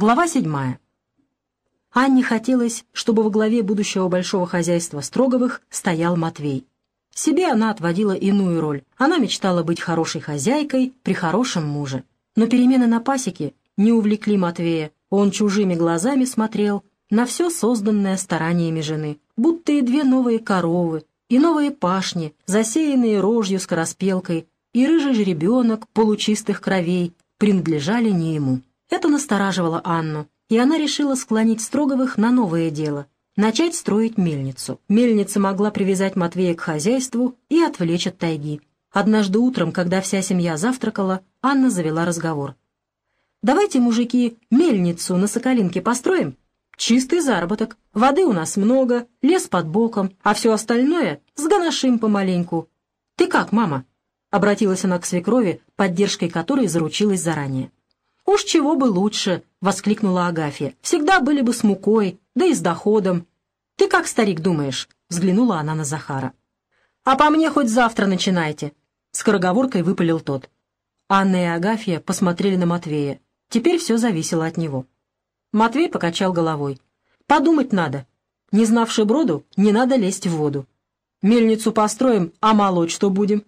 Глава седьмая. Анне хотелось, чтобы во главе будущего большого хозяйства Строговых стоял Матвей. Себе она отводила иную роль. Она мечтала быть хорошей хозяйкой при хорошем муже. Но перемены на пасеке не увлекли Матвея. Он чужими глазами смотрел на все созданное стараниями жены, будто и две новые коровы, и новые пашни, засеянные рожью скороспелкой, и рыжий жеребенок получистых кровей принадлежали не ему. Это настораживало Анну, и она решила склонить Строговых на новое дело — начать строить мельницу. Мельница могла привязать Матвея к хозяйству и отвлечь от тайги. Однажды утром, когда вся семья завтракала, Анна завела разговор. «Давайте, мужики, мельницу на Соколинке построим. Чистый заработок, воды у нас много, лес под боком, а все остальное сгоношим помаленьку. Ты как, мама?» Обратилась она к свекрови, поддержкой которой заручилась заранее. «Уж чего бы лучше!» — воскликнула Агафья. «Всегда были бы с мукой, да и с доходом. Ты как, старик, думаешь?» — взглянула она на Захара. «А по мне хоть завтра начинайте!» — скороговоркой выпалил тот. Анна и Агафья посмотрели на Матвея. Теперь все зависело от него. Матвей покачал головой. «Подумать надо. Не знавши броду, не надо лезть в воду. Мельницу построим, а молоть что будем?»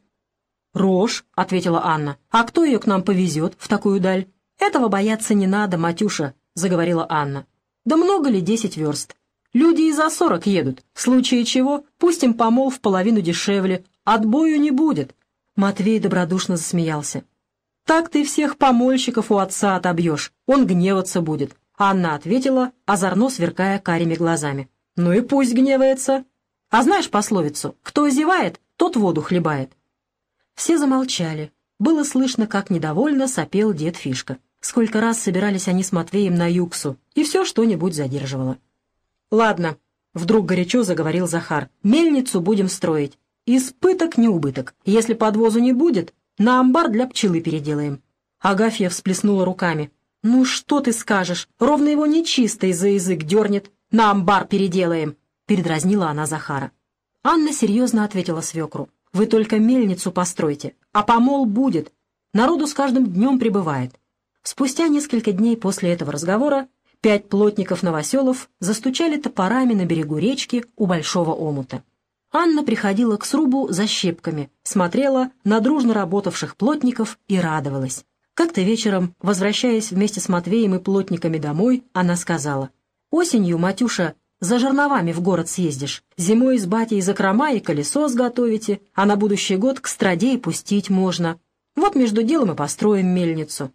«Рожь», — ответила Анна. «А кто ее к нам повезет в такую даль?» «Этого бояться не надо, Матюша», — заговорила Анна. «Да много ли десять верст? Люди и за сорок едут. В случае чего пустим помол в половину дешевле. Отбою не будет». Матвей добродушно засмеялся. «Так ты всех помольщиков у отца отобьешь. Он гневаться будет». Анна ответила, озорно сверкая карими глазами. «Ну и пусть гневается. А знаешь пословицу? Кто зевает, тот воду хлебает». Все замолчали. Было слышно, как недовольно сопел дед Фишка. Сколько раз собирались они с Матвеем на Юксу, и все что-нибудь задерживало. «Ладно», — вдруг горячо заговорил Захар, — «мельницу будем строить. Испыток не убыток. Если подвозу не будет, на амбар для пчелы переделаем». Агафья всплеснула руками. «Ну что ты скажешь? Ровно его нечистый за язык дернет. На амбар переделаем!» — передразнила она Захара. Анна серьезно ответила свекру. «Вы только мельницу постройте, а помол будет. Народу с каждым днем прибывает. Спустя несколько дней после этого разговора пять плотников-новоселов застучали топорами на берегу речки у большого омута. Анна приходила к срубу за щепками, смотрела на дружно работавших плотников и радовалась. Как-то вечером, возвращаясь вместе с Матвеем и плотниками домой, она сказала, «Осенью, Матюша, за жерновами в город съездишь, зимой с батей закрома и колесо сготовите, а на будущий год к страде и пустить можно. Вот между делом и построим мельницу».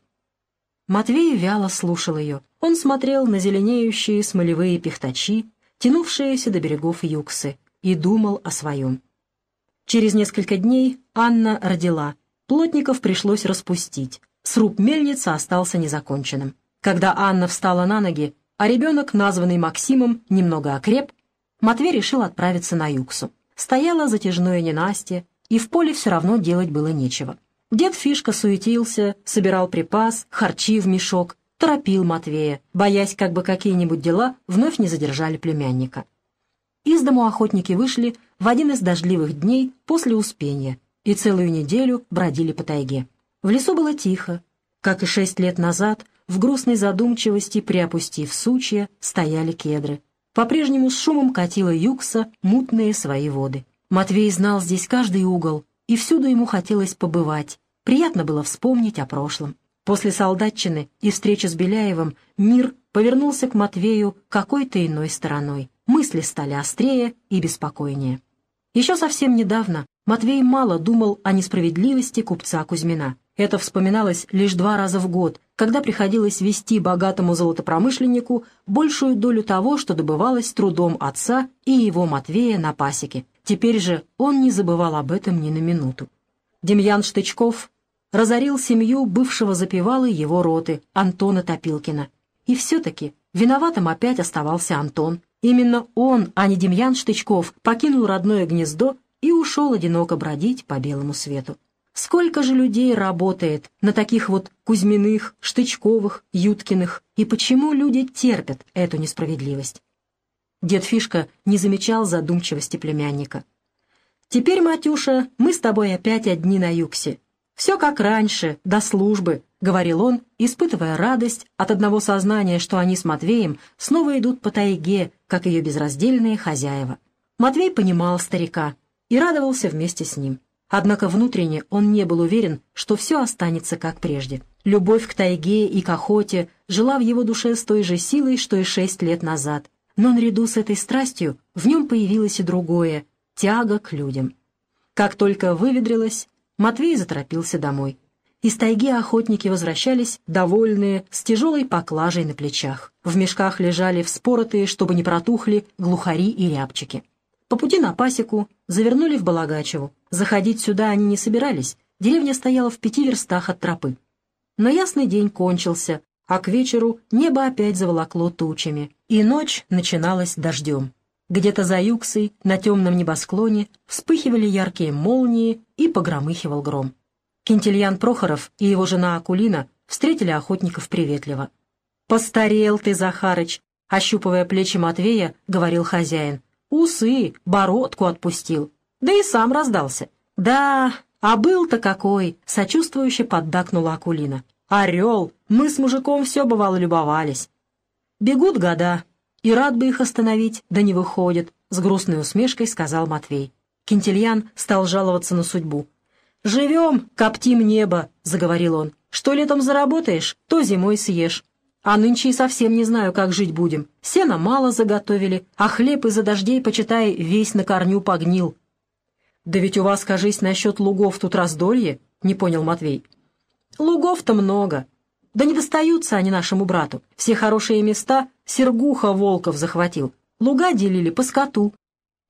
Матвей вяло слушал ее. Он смотрел на зеленеющие смолевые пихтачи, тянувшиеся до берегов Юксы, и думал о своем. Через несколько дней Анна родила. Плотников пришлось распустить. Сруб мельницы остался незаконченным. Когда Анна встала на ноги, а ребенок, названный Максимом, немного окреп, Матвей решил отправиться на Юксу. Стояло затяжное ненастье, и в поле все равно делать было нечего. Дед Фишка суетился, собирал припас, харчи в мешок, торопил Матвея, боясь, как бы какие-нибудь дела вновь не задержали племянника. Из дому охотники вышли в один из дождливых дней после Успения и целую неделю бродили по тайге. В лесу было тихо. Как и шесть лет назад, в грустной задумчивости, приопустив сучья, стояли кедры. По-прежнему с шумом катила юкса мутные свои воды. Матвей знал здесь каждый угол, и всюду ему хотелось побывать. Приятно было вспомнить о прошлом. После солдатчины и встречи с Беляевым мир повернулся к Матвею какой-то иной стороной. Мысли стали острее и беспокойнее. Еще совсем недавно Матвей мало думал о несправедливости купца Кузьмина. Это вспоминалось лишь два раза в год, когда приходилось вести богатому золотопромышленнику большую долю того, что добывалось трудом отца и его Матвея на пасеке. Теперь же он не забывал об этом ни на минуту. Демьян Штычков разорил семью бывшего запевалы его роты, Антона Топилкина. И все-таки виноватым опять оставался Антон. Именно он, а не Демьян Штычков, покинул родное гнездо и ушел одиноко бродить по белому свету. Сколько же людей работает на таких вот Кузьминых, Штычковых, Юткиных, и почему люди терпят эту несправедливость? Дед Фишка не замечал задумчивости племянника. «Теперь, Матюша, мы с тобой опять одни на юксе. Все как раньше, до службы, говорил он, испытывая радость от одного сознания, что они с Матвеем снова идут по тайге, как ее безраздельные хозяева. Матвей понимал старика и радовался вместе с ним. Однако внутренне он не был уверен, что все останется как прежде. Любовь к тайге и к охоте жила в его душе с той же силой, что и шесть лет назад. Но наряду с этой страстью в нем появилось и другое — тяга к людям. Как только выветрилось, Матвей заторопился домой. Из тайги охотники возвращались, довольные, с тяжелой поклажей на плечах. В мешках лежали вспоротые, чтобы не протухли, глухари и рябчики. По пути на пасеку завернули в Балагачеву. Заходить сюда они не собирались, деревня стояла в пяти верстах от тропы. Но ясный день кончился, а к вечеру небо опять заволокло тучами, и ночь начиналась дождем. Где-то за юксой, на темном небосклоне, вспыхивали яркие молнии и погромыхивал гром. Кентильян Прохоров и его жена Акулина встретили охотников приветливо. «Постарел ты, Захарыч!» — ощупывая плечи Матвея, говорил хозяин. «Усы, бородку отпустил. Да и сам раздался». «Да, а был-то какой!» — сочувствующе поддакнула Акулина. «Орел! Мы с мужиком все бывало любовались». «Бегут года, и рад бы их остановить, да не выходит», — с грустной усмешкой сказал Матвей. Кентильян стал жаловаться на судьбу. «Живем, коптим небо», — заговорил он. «Что летом заработаешь, то зимой съешь. А нынче и совсем не знаю, как жить будем. Сена мало заготовили, а хлеб из-за дождей, почитай, весь на корню погнил». «Да ведь у вас, кажись, насчет лугов тут раздолье», — не понял Матвей. «Лугов-то много. Да не достаются они нашему брату. Все хорошие места Сергуха Волков захватил. Луга делили по скоту.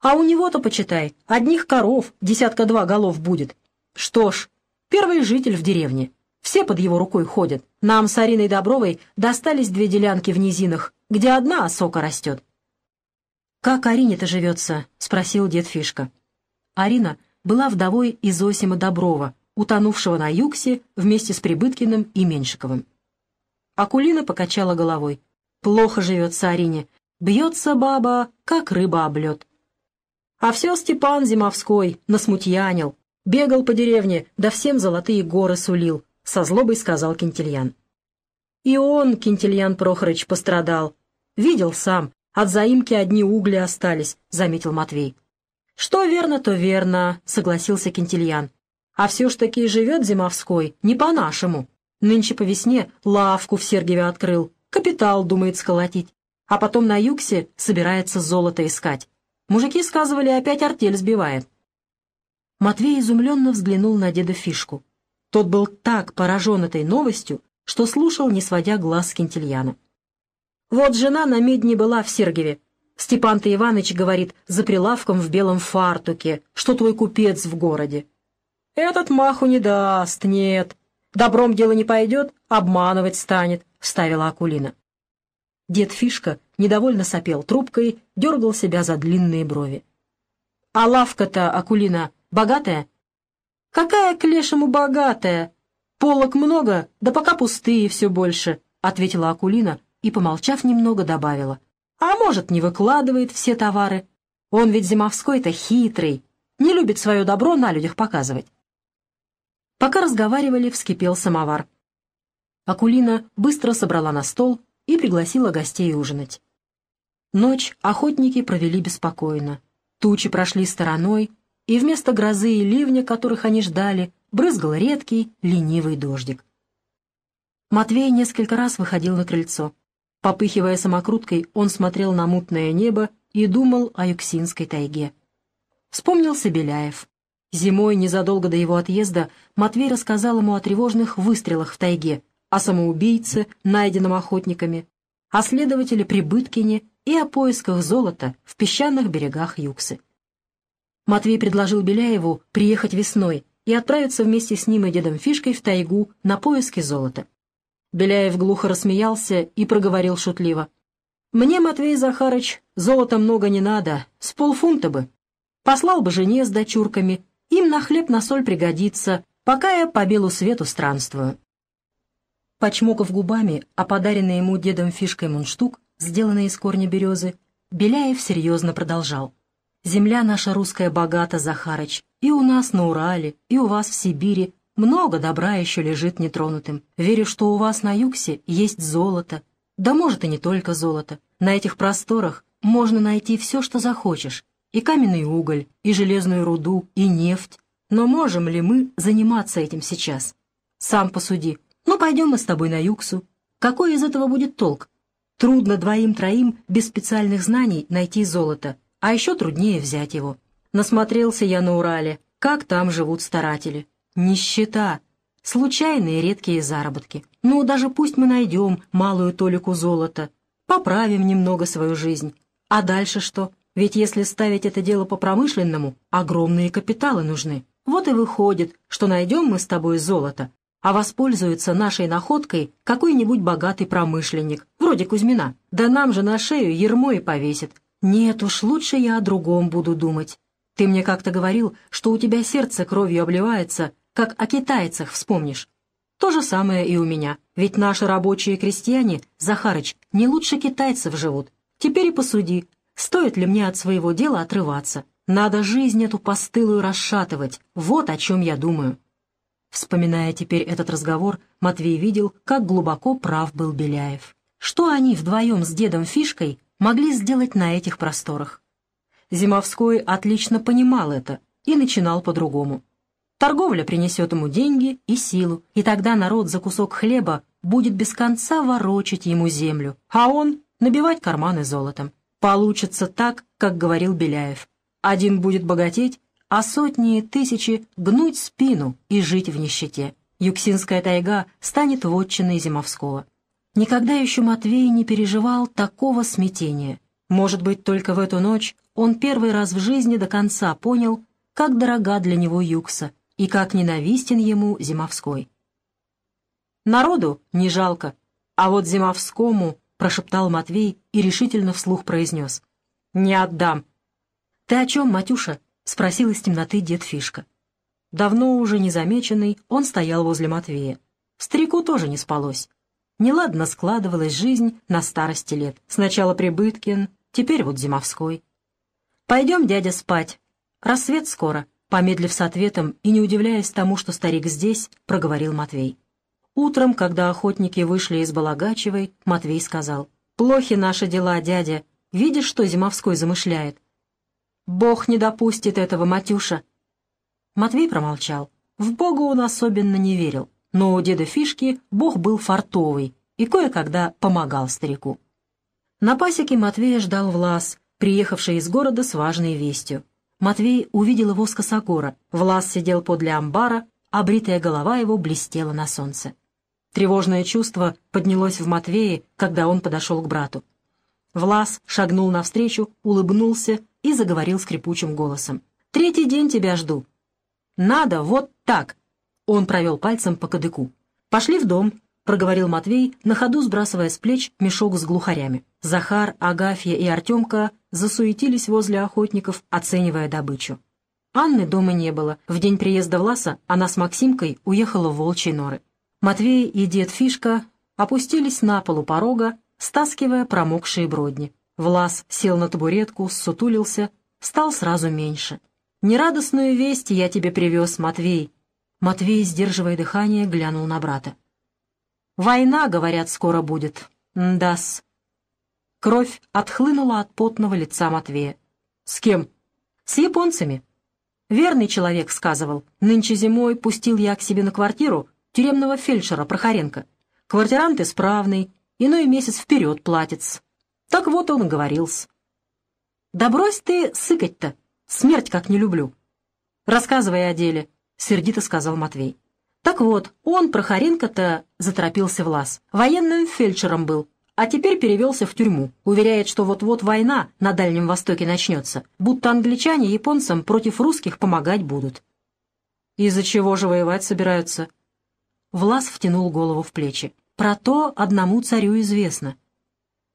А у него-то, почитай, одних коров десятка-два голов будет. Что ж, первый житель в деревне. Все под его рукой ходят. Нам с Ариной Добровой достались две делянки в низинах, где одна осока растет. «Как Арине-то живется?» — спросил дед Фишка. Арина была вдовой Изосима Доброва, утонувшего на Юксе вместе с Прибыткиным и Меньшиковым. Акулина покачала головой. «Плохо живется Арине. Бьется баба, как рыба об лед». А все Степан Зимовской насмутьянил. Бегал по деревне, да всем золотые горы сулил, — со злобой сказал Кентильян. И он, Кентильян Прохорыч, пострадал. Видел сам, от заимки одни угли остались, — заметил Матвей. Что верно, то верно, — согласился Кентильян. А все ж таки живет Зимовской не по-нашему. Нынче по весне лавку в Сергиеве открыл, капитал думает сколотить, а потом на юксе собирается золото искать. Мужики сказывали, опять артель сбивает. Матвей изумленно взглянул на деда Фишку. Тот был так поражен этой новостью, что слушал, не сводя глаз с Кентильяна. «Вот жена на медне была в Сергиеве. Степан-то Иваныч говорит, за прилавком в белом фартуке, что твой купец в городе. Этот маху не даст, нет. Добром дело не пойдет, обманывать станет», — вставила Акулина. Дед Фишка недовольно сопел трубкой, дергал себя за длинные брови. «А лавка-то, Акулина, Богатая? Какая к лешему богатая? Полок много, да пока пустые все больше, ответила Акулина и, помолчав немного, добавила. А может, не выкладывает все товары? Он ведь Зимовской-то хитрый, не любит свое добро на людях показывать. Пока разговаривали, вскипел самовар. Акулина быстро собрала на стол и пригласила гостей ужинать. Ночь охотники провели беспокойно. Тучи прошли стороной, и вместо грозы и ливня, которых они ждали, брызгал редкий, ленивый дождик. Матвей несколько раз выходил на крыльцо. Попыхивая самокруткой, он смотрел на мутное небо и думал о Юксинской тайге. Вспомнился Беляев. Зимой, незадолго до его отъезда, Матвей рассказал ему о тревожных выстрелах в тайге, о самоубийце, найденном охотниками, о следователе Прибыткине и о поисках золота в песчаных берегах Юксы. Матвей предложил Беляеву приехать весной и отправиться вместе с ним и дедом Фишкой в тайгу на поиски золота. Беляев глухо рассмеялся и проговорил шутливо. «Мне, Матвей Захарыч, золота много не надо, с полфунта бы. Послал бы жене с дочурками, им на хлеб на соль пригодится, пока я по белу свету странствую». Почмокав губами, а подаренный ему дедом Фишкой мундштук, сделанный из корня березы, Беляев серьезно продолжал. Земля наша русская богата, Захарыч, и у нас на Урале, и у вас в Сибири. Много добра еще лежит нетронутым. Верю, что у вас на Юксе есть золото. Да может и не только золото. На этих просторах можно найти все, что захочешь. И каменный уголь, и железную руду, и нефть. Но можем ли мы заниматься этим сейчас? Сам посуди. Ну, пойдем мы с тобой на Юксу. Какой из этого будет толк? Трудно двоим-троим без специальных знаний найти золото, а еще труднее взять его. Насмотрелся я на Урале, как там живут старатели. Нищета, случайные редкие заработки. Ну, даже пусть мы найдем малую толику золота, поправим немного свою жизнь. А дальше что? Ведь если ставить это дело по-промышленному, огромные капиталы нужны. Вот и выходит, что найдем мы с тобой золото, а воспользуется нашей находкой какой-нибудь богатый промышленник, вроде Кузьмина. Да нам же на шею ермо и повесит. Нет уж, лучше я о другом буду думать. Ты мне как-то говорил, что у тебя сердце кровью обливается, как о китайцах вспомнишь. То же самое и у меня, ведь наши рабочие крестьяне, Захарыч, не лучше китайцев живут. Теперь и посуди, стоит ли мне от своего дела отрываться. Надо жизнь эту постылую расшатывать, вот о чем я думаю. Вспоминая теперь этот разговор, Матвей видел, как глубоко прав был Беляев. Что они вдвоем с дедом Фишкой могли сделать на этих просторах? Зимовской отлично понимал это и начинал по-другому. Торговля принесет ему деньги и силу, и тогда народ за кусок хлеба будет без конца ворочать ему землю, а он набивать карманы золотом. Получится так, как говорил Беляев. Один будет богатеть, а сотни и тысячи гнуть спину и жить в нищете. Юксинская тайга станет вотчиной Зимовского. Никогда еще Матвей не переживал такого смятения. Может быть, только в эту ночь он первый раз в жизни до конца понял, как дорога для него Юкса и как ненавистен ему Зимовской. «Народу не жалко, а вот Зимовскому», — прошептал Матвей и решительно вслух произнес. «Не отдам». «Ты о чем, Матюша?» — спросил из темноты дед Фишка. Давно уже незамеченный, он стоял возле Матвея. Старику тоже не спалось. Неладно складывалась жизнь на старости лет. Сначала Прибыткин, теперь вот Зимовской. «Пойдем, дядя, спать. Рассвет скоро», — помедлив с ответом и не удивляясь тому, что старик здесь, проговорил Матвей. Утром, когда охотники вышли из Балагачевой, Матвей сказал, «Плохи наши дела, дядя. Видишь, что Зимовской замышляет? Бог не допустит этого, Матюша. Матвей промолчал. В Бога он особенно не верил, но у деда Фишки Бог был фартовый и кое-когда помогал старику. На пасеке Матвея ждал Влас, приехавший из города с важной вестью. Матвей увидел его с косогора. Влас сидел подле амбара, а бритая голова его блестела на солнце. Тревожное чувство поднялось в Матвее, когда он подошел к брату. Влас шагнул навстречу, улыбнулся и заговорил скрипучим голосом. «Третий день тебя жду». «Надо вот так!» Он провел пальцем по кадыку. «Пошли в дом», — проговорил Матвей, на ходу сбрасывая с плеч мешок с глухарями. Захар, Агафья и Артемка засуетились возле охотников, оценивая добычу. Анны дома не было. В день приезда Власа она с Максимкой уехала в волчьи норы. Матвей и дед Фишка опустились на полу порога, стаскивая промокшие бродни. Влас сел на табуретку, сутулился, стал сразу меньше. «Нерадостную весть я тебе привез, Матвей». Матвей, сдерживая дыхание, глянул на брата. «Война, говорят, скоро будет. Дас». Кровь отхлынула от потного лица Матвея. «С кем?» «С японцами». Верный человек сказывал. Нынче зимой пустил я к себе на квартиру тюремного фельдшера Прохоренко. Квартирант исправный, иной месяц вперед платится. Так вот он и говорился. «Да брось ты сыкать-то! Смерть как не люблю!» «Рассказывай о деле», — сердито сказал Матвей. «Так вот, он, Прохоренко-то, заторопился в лаз. Военным фельдшером был, а теперь перевелся в тюрьму. Уверяет, что вот-вот война на Дальнем Востоке начнется, будто англичане японцам против русских помогать будут». «Из-за чего же воевать собираются?» Влас втянул голову в плечи. «Про то одному царю известно.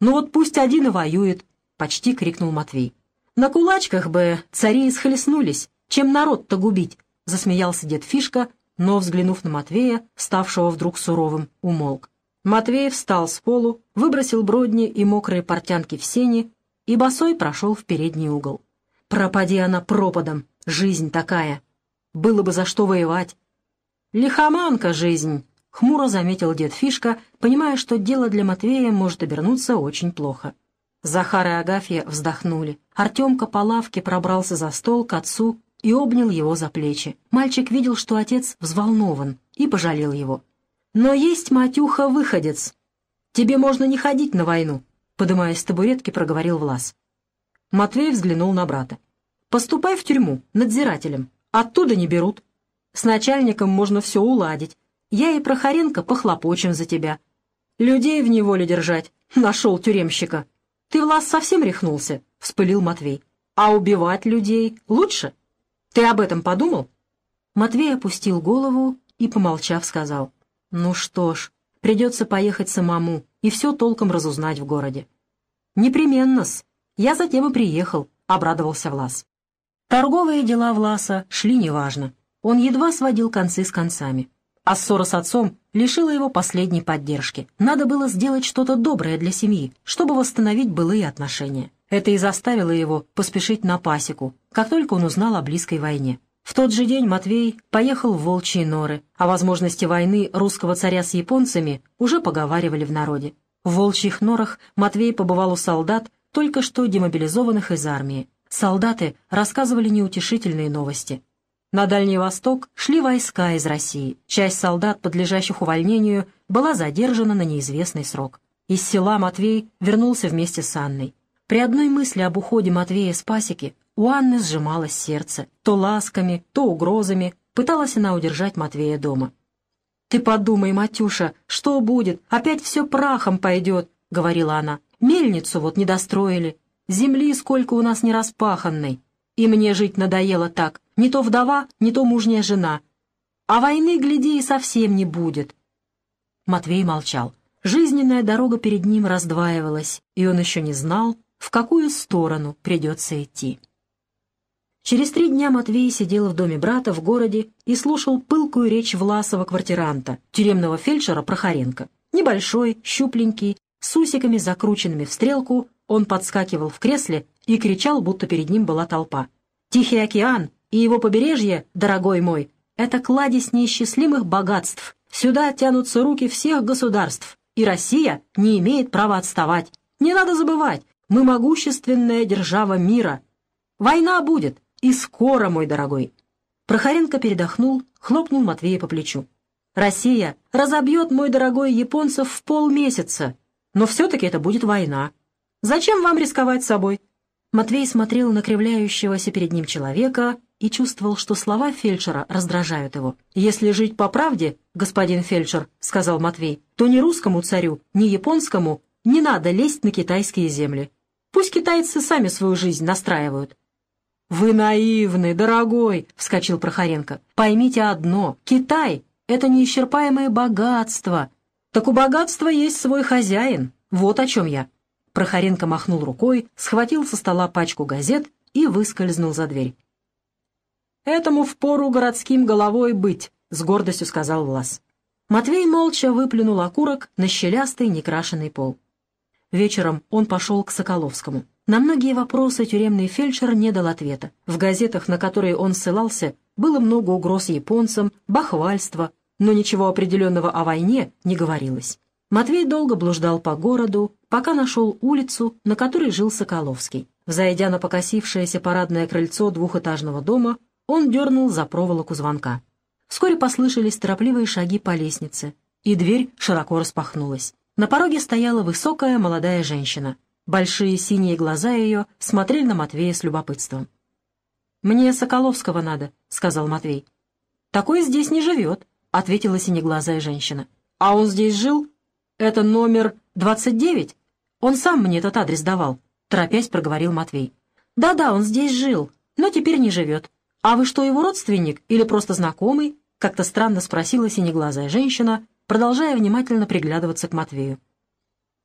«Ну вот пусть один и воюет», — почти крикнул Матвей. «На кулачках бы цари исхлестнулись, чем народ-то губить», — засмеялся дед Фишка, но, взглянув на Матвея, ставшего вдруг суровым, умолк. Матвей встал с полу, выбросил бродни и мокрые портянки в сени и босой прошел в передний угол. «Пропади она пропадом, жизнь такая! Было бы за что воевать!» «Лихоманка жизнь», — хмуро заметил дед Фишка, понимая, что дело для Матвея может обернуться очень плохо. Захар и Агафья вздохнули. Артемка по лавке пробрался за стол к отцу и обнял его за плечи. Мальчик видел, что отец взволнован, и пожалел его. «Но есть, Матюха, выходец. Тебе можно не ходить на войну», — подымаясь с табуретки, проговорил Влас. Матвей взглянул на брата. «Поступай в тюрьму, надзирателем. Оттуда не берут. С начальником можно все уладить. Я и Прохоренко похлопочем за тебя. Людей в неволе держать. Нашел тюремщика». «Ты, Влас, совсем рехнулся?» — вспылил Матвей. «А убивать людей лучше? Ты об этом подумал?» Матвей опустил голову и, помолчав, сказал. «Ну что ж, придется поехать самому и все толком разузнать в городе». «Непременно-с. Я затем и приехал», — обрадовался Влас. Торговые дела Власа шли неважно. Он едва сводил концы с концами а ссора с отцом лишила его последней поддержки. Надо было сделать что-то доброе для семьи, чтобы восстановить былые отношения. Это и заставило его поспешить на пасеку, как только он узнал о близкой войне. В тот же день Матвей поехал в Волчьи норы. О возможности войны русского царя с японцами уже поговаривали в народе. В Волчьих норах Матвей побывал у солдат, только что демобилизованных из армии. Солдаты рассказывали неутешительные новости. На Дальний Восток шли войска из России. Часть солдат, подлежащих увольнению, была задержана на неизвестный срок. Из села Матвей вернулся вместе с Анной. При одной мысли об уходе Матвея с пасеки у Анны сжималось сердце. То ласками, то угрозами пыталась она удержать Матвея дома. «Ты подумай, Матюша, что будет? Опять все прахом пойдет», — говорила она. «Мельницу вот не достроили. Земли сколько у нас нераспаханной. И мне жить надоело так. Не то вдова, не то мужняя жена. А войны, гляди, и совсем не будет. Матвей молчал. Жизненная дорога перед ним раздваивалась, и он еще не знал, в какую сторону придется идти. Через три дня Матвей сидел в доме брата в городе и слушал пылкую речь Власова-квартиранта, тюремного фельдшера Прохоренко. Небольшой, щупленький, с усиками, закрученными в стрелку, он подскакивал в кресле и кричал, будто перед ним была толпа. «Тихий океан и его побережье, дорогой мой, это кладезь неисчислимых богатств. Сюда тянутся руки всех государств, и Россия не имеет права отставать. Не надо забывать, мы могущественная держава мира. Война будет, и скоро, мой дорогой». Прохоренко передохнул, хлопнул Матвея по плечу. «Россия разобьет, мой дорогой, японцев в полмесяца, но все-таки это будет война. Зачем вам рисковать собой?» Матвей смотрел на кривляющегося перед ним человека и чувствовал, что слова фельдшера раздражают его. «Если жить по правде, господин фельдшер, — сказал Матвей, — то ни русскому царю, ни японскому не надо лезть на китайские земли. Пусть китайцы сами свою жизнь настраивают». «Вы наивны, дорогой!» — вскочил Прохоренко. «Поймите одно. Китай — это неисчерпаемое богатство. Так у богатства есть свой хозяин. Вот о чем я». Прохоренко махнул рукой, схватил со стола пачку газет и выскользнул за дверь. «Этому впору городским головой быть», — с гордостью сказал Влас. Матвей молча выплюнул окурок на щелястый некрашенный пол. Вечером он пошел к Соколовскому. На многие вопросы тюремный фельдшер не дал ответа. В газетах, на которые он ссылался, было много угроз японцам, бахвальства, но ничего определенного о войне не говорилось. Матвей долго блуждал по городу, пока нашел улицу, на которой жил Соколовский. Зайдя на покосившееся парадное крыльцо двухэтажного дома, он дернул за проволоку звонка. Вскоре послышались торопливые шаги по лестнице, и дверь широко распахнулась. На пороге стояла высокая молодая женщина. Большие синие глаза ее смотрели на Матвея с любопытством. «Мне Соколовского надо», — сказал Матвей. «Такой здесь не живет», — ответила синеглазая женщина. «А он здесь жил?» «Это номер 29? Он сам мне этот адрес давал», — торопясь проговорил Матвей. «Да-да, он здесь жил, но теперь не живет. А вы что, его родственник или просто знакомый?» — как-то странно спросила синеглазая женщина, продолжая внимательно приглядываться к Матвею.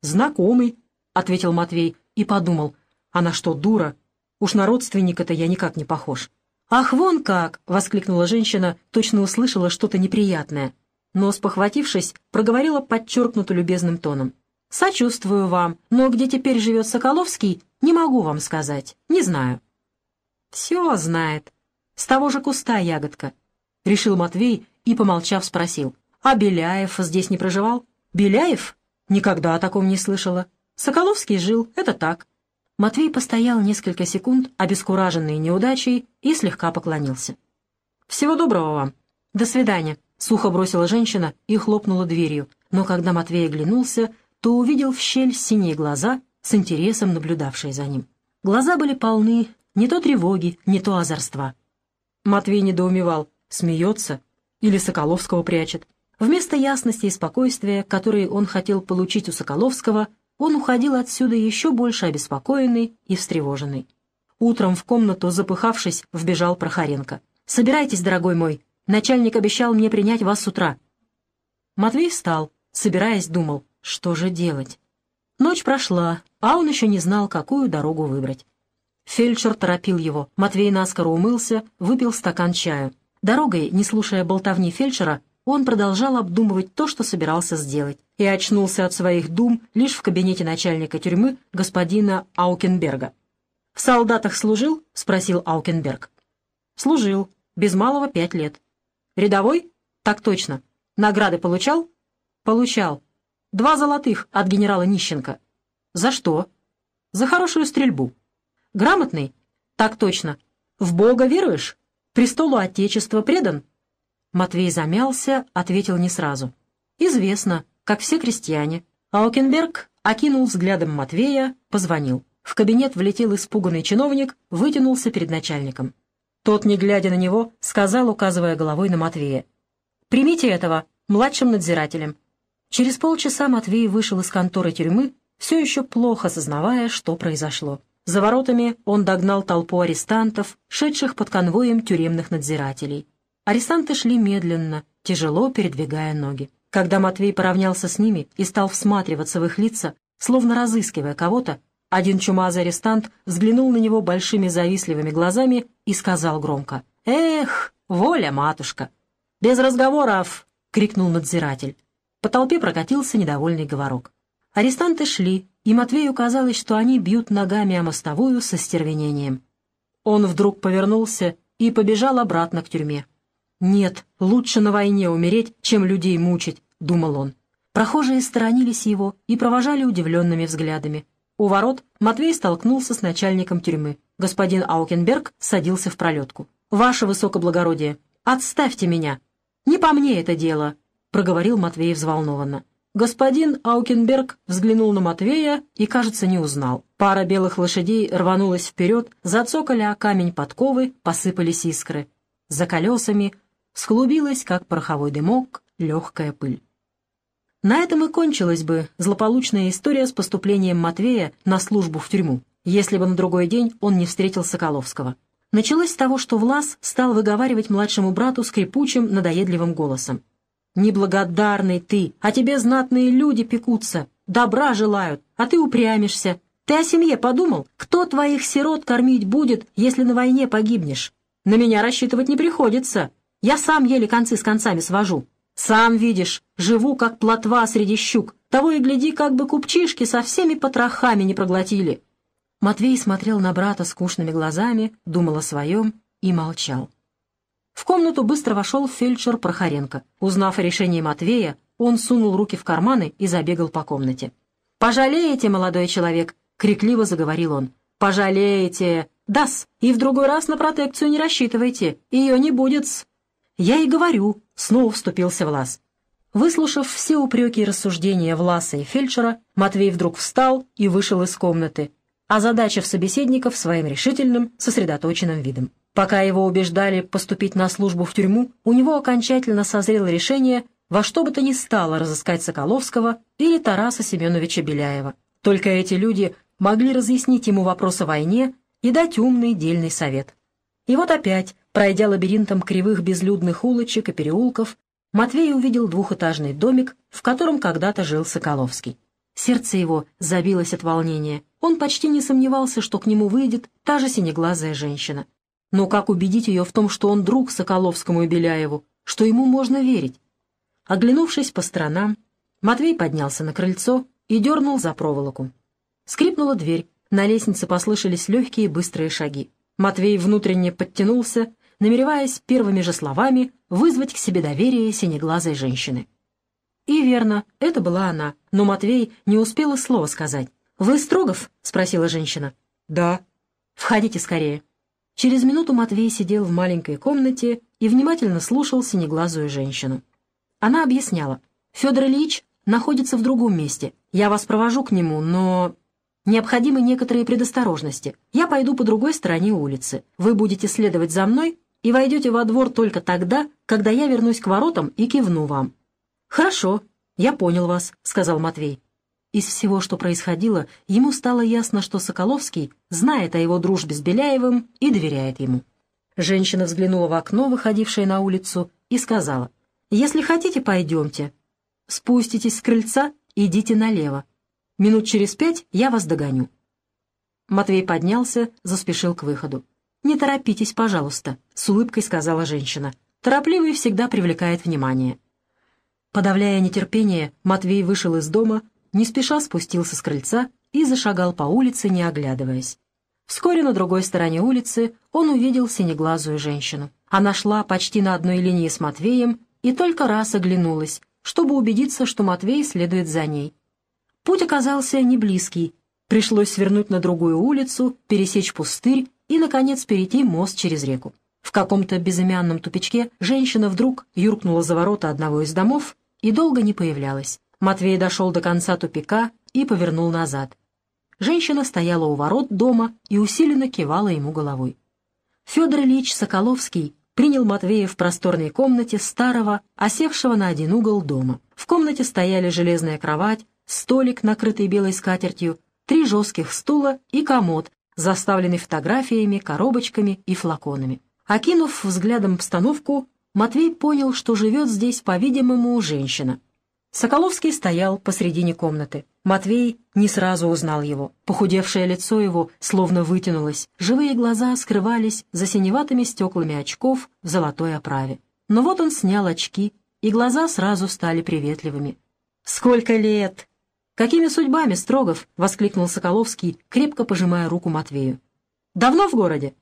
«Знакомый», — ответил Матвей и подумал, «она что, дура? Уж на родственника-то я никак не похож». «Ах, вон как!» — воскликнула женщина, точно услышала что-то неприятное но, спохватившись, проговорила подчеркнуто любезным тоном. «Сочувствую вам, но где теперь живет Соколовский, не могу вам сказать, не знаю». «Все знает. С того же куста ягодка», — решил Матвей и, помолчав, спросил. «А Беляев здесь не проживал?» «Беляев? Никогда о таком не слышала. Соколовский жил, это так». Матвей постоял несколько секунд, обескураженный неудачей, и слегка поклонился. «Всего доброго вам. До свидания», — сухо бросила женщина и хлопнула дверью, но когда Матвей оглянулся, то увидел в щель синие глаза, с интересом наблюдавшие за ним. Глаза были полны не то тревоги, не то озорства. Матвей недоумевал, смеется или Соколовского прячет. Вместо ясности и спокойствия, которые он хотел получить у Соколовского, он уходил отсюда еще больше обеспокоенный и встревоженный. Утром в комнату, запыхавшись, вбежал Прохоренко. «Собирайтесь, дорогой мой. Начальник обещал мне принять вас с утра». Матвей встал, собираясь, думал, что же делать. Ночь прошла, а он еще не знал, какую дорогу выбрать. Фельдшер торопил его. Матвей наскоро умылся, выпил стакан чаю. Дорогой, не слушая болтовни фельдшера, он продолжал обдумывать то, что собирался сделать, и очнулся от своих дум лишь в кабинете начальника тюрьмы господина Аукенберга. «В солдатах служил?» — спросил Аукенберг. «Служил. Без малого пять лет». «Рядовой?» «Так точно. Награды получал?» «Получал. Два золотых от генерала Нищенко». «За что?» «За хорошую стрельбу». «Грамотный?» «Так точно. В Бога веруешь? Престолу Отечества предан?» Матвей замялся, ответил не сразу. «Известно, как все крестьяне». Аукенберг окинул взглядом Матвея, позвонил. В кабинет влетел испуганный чиновник, вытянулся перед начальником. Тот, не глядя на него, сказал, указывая головой на Матвея. «Примите этого, младшим надзирателем». Через полчаса Матвей вышел из конторы тюрьмы, все еще плохо сознавая, что произошло. За воротами он догнал толпу арестантов, шедших под конвоем тюремных надзирателей. Арестанты шли медленно, тяжело передвигая ноги. Когда Матвей поравнялся с ними и стал всматриваться в их лица, словно разыскивая кого-то, один чумазый арестант взглянул на него большими завистливыми глазами и сказал громко «Эх, воля, матушка!» «Без разговоров!» — крикнул надзиратель. По толпе прокатился недовольный говорок. Арестанты шли, и Матвею казалось, что они бьют ногами о мостовую со стервенением. Он вдруг повернулся и побежал обратно к тюрьме. «Нет, лучше на войне умереть, чем людей мучить», — думал он. Прохожие сторонились его и провожали удивленными взглядами. У ворот Матвей столкнулся с начальником тюрьмы. Господин Аукенберг садился в пролетку. «Ваше высокоблагородие, отставьте меня! Не по мне это дело!» — проговорил Матвей взволнованно. Господин Аукенберг взглянул на Матвея и, кажется, не узнал. Пара белых лошадей рванулась вперед, зацокали о камень подковы, посыпались искры. За колесами склубилась, как пороховой дымок, легкая пыль. На этом и кончилась бы злополучная история с поступлением Матвея на службу в тюрьму, если бы на другой день он не встретил Соколовского. Началось с того, что Влас стал выговаривать младшему брату скрипучим, надоедливым голосом. «Неблагодарный ты, а тебе знатные люди пекутся, добра желают, а ты упрямишься. Ты о семье подумал? Кто твоих сирот кормить будет, если на войне погибнешь? На меня рассчитывать не приходится. Я сам еле концы с концами свожу. Сам видишь, живу как плотва среди щук. Того и гляди, как бы купчишки со всеми потрохами не проглотили». Матвей смотрел на брата скучными глазами, думал о своем и молчал. В комнату быстро вошел фельдшер Прохоренко. Узнав о решении Матвея, он сунул руки в карманы и забегал по комнате. «Пожалеете, молодой человек!» — крикливо заговорил он. «Пожалеете! Дас! И в другой раз на протекцию не рассчитывайте, ее не будет -с. «Я и говорю», — снова вступился Влас. Выслушав все упреки и рассуждения Власа и фельдшера, Матвей вдруг встал и вышел из комнаты, озадачив собеседников своим решительным, сосредоточенным видом. Пока его убеждали поступить на службу в тюрьму, у него окончательно созрело решение во что бы то ни стало разыскать Соколовского или Тараса Семеновича Беляева. Только эти люди могли разъяснить ему вопрос о войне и дать умный дельный совет. И вот опять, пройдя лабиринтом кривых безлюдных улочек и переулков, Матвей увидел двухэтажный домик, в котором когда-то жил Соколовский. Сердце его забилось от волнения. Он почти не сомневался, что к нему выйдет та же синеглазая женщина. Но как убедить ее в том, что он друг Соколовскому и Беляеву, что ему можно верить? Оглянувшись по сторонам, Матвей поднялся на крыльцо и дернул за проволоку. Скрипнула дверь, на лестнице послышались легкие быстрые шаги. Матвей внутренне подтянулся, намереваясь первыми же словами вызвать к себе доверие синеглазой женщины. И верно, это была она, но Матвей не успел и слова сказать. «Вы Строгов?» — спросила женщина. «Да». «Входите скорее». Через минуту Матвей сидел в маленькой комнате и внимательно слушал синеглазую женщину. Она объясняла. «Федор Ильич находится в другом месте. Я вас провожу к нему, но...» «Необходимы некоторые предосторожности. Я пойду по другой стороне улицы. Вы будете следовать за мной и войдете во двор только тогда, когда я вернусь к воротам и кивну вам». «Хорошо, я понял вас», — сказал Матвей. Из всего, что происходило, ему стало ясно, что Соколовский знает о его дружбе с Беляевым и доверяет ему. Женщина взглянула в окно, выходившее на улицу, и сказала, «Если хотите, пойдемте. Спуститесь с крыльца, идите налево. Минут через пять я вас догоню». Матвей поднялся, заспешил к выходу. «Не торопитесь, пожалуйста», — с улыбкой сказала женщина. «Торопливый всегда привлекает внимание». Подавляя нетерпение, Матвей вышел из дома, не спеша спустился с крыльца и зашагал по улице, не оглядываясь. Вскоре на другой стороне улицы он увидел синеглазую женщину. Она шла почти на одной линии с Матвеем и только раз оглянулась, чтобы убедиться, что Матвей следует за ней. Путь оказался не близкий. Пришлось свернуть на другую улицу, пересечь пустырь и, наконец, перейти мост через реку. В каком-то безымянном тупичке женщина вдруг юркнула за ворота одного из домов и долго не появлялась. Матвей дошел до конца тупика и повернул назад. Женщина стояла у ворот дома и усиленно кивала ему головой. Федор Ильич Соколовский принял Матвея в просторной комнате старого, осевшего на один угол дома. В комнате стояли железная кровать, столик, накрытый белой скатертью, три жестких стула и комод, заставленный фотографиями, коробочками и флаконами. Окинув взглядом обстановку, Матвей понял, что живет здесь, по-видимому, женщина. Соколовский стоял посредине комнаты. Матвей не сразу узнал его. Похудевшее лицо его словно вытянулось, живые глаза скрывались за синеватыми стеклами очков в золотой оправе. Но вот он снял очки, и глаза сразу стали приветливыми. «Сколько лет!» «Какими судьбами, Строгов?» — воскликнул Соколовский, крепко пожимая руку Матвею. «Давно в городе?»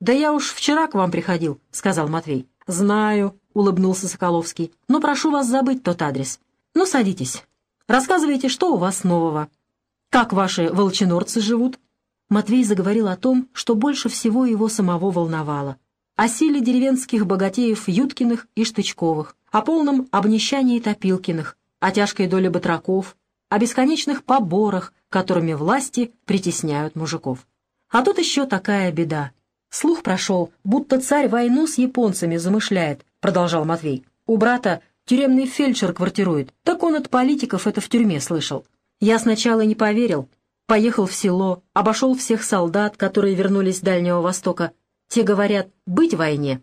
«Да я уж вчера к вам приходил», — сказал Матвей. «Знаю», — улыбнулся Соколовский, — «но прошу вас забыть тот адрес. Ну, садитесь. Рассказывайте, что у вас нового. Как ваши волчинорцы живут?» Матвей заговорил о том, что больше всего его самого волновало. О силе деревенских богатеев Юткиных и Штычковых, о полном обнищании Топилкиных, о тяжкой доле батраков, о бесконечных поборах, которыми власти притесняют мужиков. А тут еще такая беда. Слух прошел, будто царь войну с японцами замышляет, продолжал Матвей. У брата Тюремный фельдшер квартирует. Так он от политиков это в тюрьме слышал. Я сначала не поверил. Поехал в село, обошел всех солдат, которые вернулись с Дальнего Востока. Те говорят, быть в войне.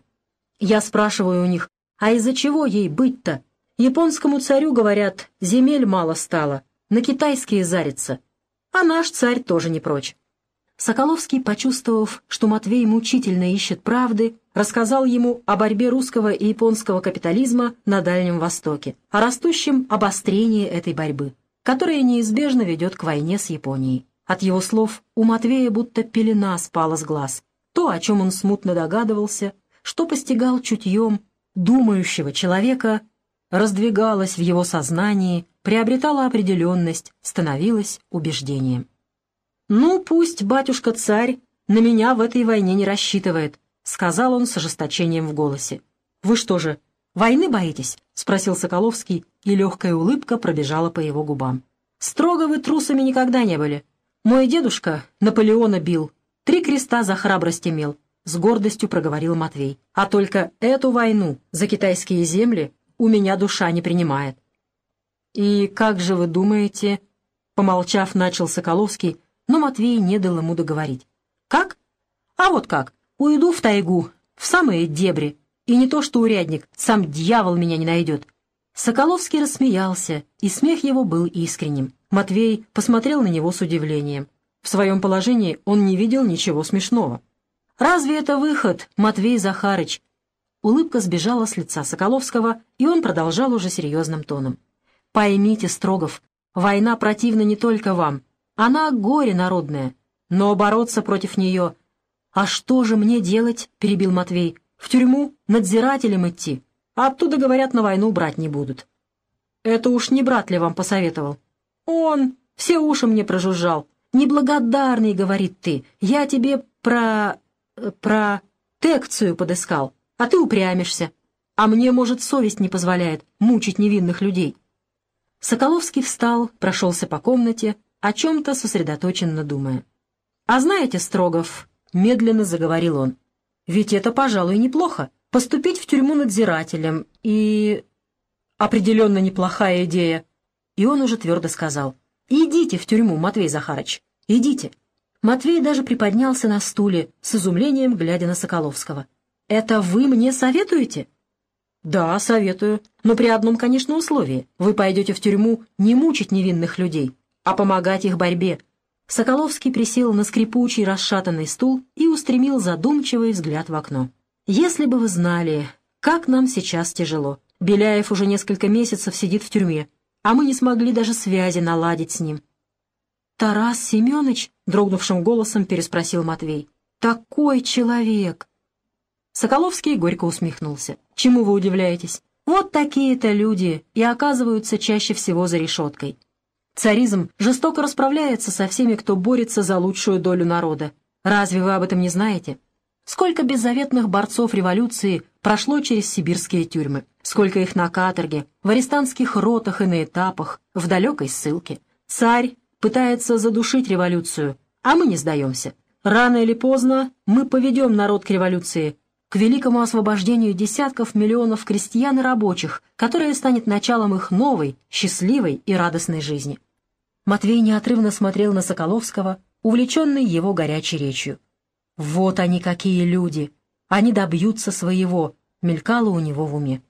Я спрашиваю у них, а из-за чего ей быть-то? Японскому царю, говорят, земель мало стало, на китайские зарится. А наш царь тоже не прочь. Соколовский, почувствовав, что Матвей мучительно ищет правды, рассказал ему о борьбе русского и японского капитализма на Дальнем Востоке, о растущем обострении этой борьбы, которая неизбежно ведет к войне с Японией. От его слов у Матвея будто пелена спала с глаз. То, о чем он смутно догадывался, что постигал чутьем думающего человека, раздвигалось в его сознании, приобретало определенность, становилось убеждением. «Ну, пусть батюшка-царь на меня в этой войне не рассчитывает», — сказал он с ожесточением в голосе. «Вы что же, войны боитесь?» — спросил Соколовский, и легкая улыбка пробежала по его губам. «Строго вы трусами никогда не были. Мой дедушка Наполеона бил, три креста за храбрость имел», — с гордостью проговорил Матвей. «А только эту войну за китайские земли у меня душа не принимает». «И как же вы думаете?» Помолчав, начал Соколовский, но Матвей не дал ему договорить. «Как? А вот как. Уйду в тайгу, в самые дебри, и не то что урядник, сам дьявол меня не найдет». Соколовский рассмеялся, и смех его был искренним. Матвей посмотрел на него с удивлением. В своем положении он не видел ничего смешного. «Разве это выход, Матвей Захарыч?» Улыбка сбежала с лица Соколовского, и он продолжал уже серьезным тоном. «Поймите, Строгов, война противна не только вам, она горе народное, но бороться против нее... «А что же мне делать?» — перебил Матвей. В тюрьму надзирателем идти, а оттуда, говорят, на войну брать не будут. Это уж не брат ли вам посоветовал? Он все уши мне прожужжал. Неблагодарный, говорит ты, я тебе про... про текцию подыскал, а ты упрямишься. А мне, может, совесть не позволяет мучить невинных людей. Соколовский встал, прошелся по комнате, о чем-то сосредоточенно думая. «А знаете, Строгов, — медленно заговорил он, — ведь это, пожалуй, неплохо, поступить в тюрьму надзирателем, и... определенно неплохая идея». И он уже твердо сказал, «Идите в тюрьму, Матвей Захарыч, идите». Матвей даже приподнялся на стуле, с изумлением глядя на Соколовского. «Это вы мне советуете?» «Да, советую. Но при одном, конечно, условии. Вы пойдете в тюрьму не мучить невинных людей, а помогать их борьбе». Соколовский присел на скрипучий расшатанный стул и устремил задумчивый взгляд в окно. «Если бы вы знали, как нам сейчас тяжело. Беляев уже несколько месяцев сидит в тюрьме, а мы не смогли даже связи наладить с ним». «Тарас Семенович?» — дрогнувшим голосом переспросил Матвей. «Такой человек!» Соколовский горько усмехнулся. «Чему вы удивляетесь? Вот такие-то люди и оказываются чаще всего за решеткой. Царизм жестоко расправляется со всеми, кто борется за лучшую долю народа. Разве вы об этом не знаете? Сколько беззаветных борцов революции прошло через сибирские тюрьмы? Сколько их на каторге, в арестантских ротах и на этапах, в далекой ссылке? Царь пытается задушить революцию, а мы не сдаемся. Рано или поздно мы поведем народ к революции, к великому освобождению десятков миллионов крестьян и рабочих, которое станет началом их новой, счастливой и радостной жизни. Матвей неотрывно смотрел на Соколовского, увлеченный его горячей речью. «Вот они какие люди! Они добьются своего!» — мелькало у него в уме.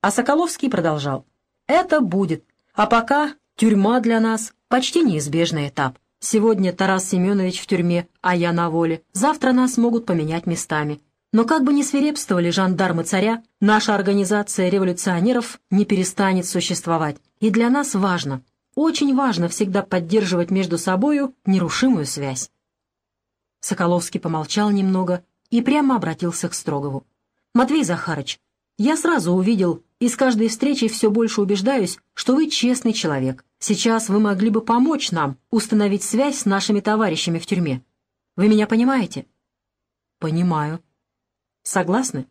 А Соколовский продолжал. «Это будет. А пока тюрьма для нас — почти неизбежный этап. Сегодня Тарас Семенович в тюрьме, а я на воле. Завтра нас могут поменять местами. Но как бы ни свирепствовали жандармы царя, наша организация революционеров не перестанет существовать. И для нас важно, очень важно всегда поддерживать между собою нерушимую связь. Соколовский помолчал немного и прямо обратился к Строгову. «Матвей Захарыч, я сразу увидел и с каждой встречей все больше убеждаюсь, что вы честный человек. Сейчас вы могли бы помочь нам установить связь с нашими товарищами в тюрьме. Вы меня понимаете?» «Понимаю», Согласны?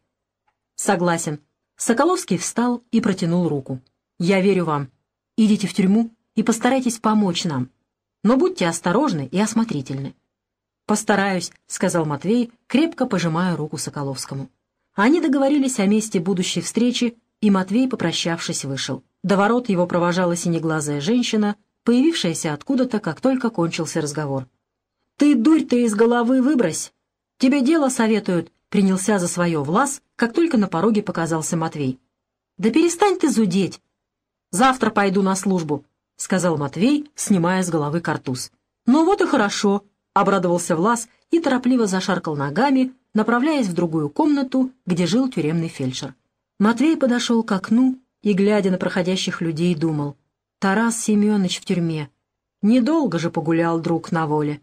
Согласен. Соколовский встал и протянул руку. Я верю вам. Идите в тюрьму и постарайтесь помочь нам. Но будьте осторожны и осмотрительны. «Постараюсь», — сказал Матвей, крепко пожимая руку Соколовскому. Они договорились о месте будущей встречи, и Матвей, попрощавшись, вышел. До ворот его провожала синеглазая женщина, появившаяся откуда-то, как только кончился разговор. «Ты дурь-то из головы выбрось! Тебе дело советуют, принялся за свое влас, как только на пороге показался Матвей. «Да перестань ты зудеть! Завтра пойду на службу», — сказал Матвей, снимая с головы картуз. «Ну вот и хорошо», — обрадовался Влас и торопливо зашаркал ногами, направляясь в другую комнату, где жил тюремный фельдшер. Матвей подошел к окну и, глядя на проходящих людей, думал, «Тарас Семенович в тюрьме. Недолго же погулял друг на воле».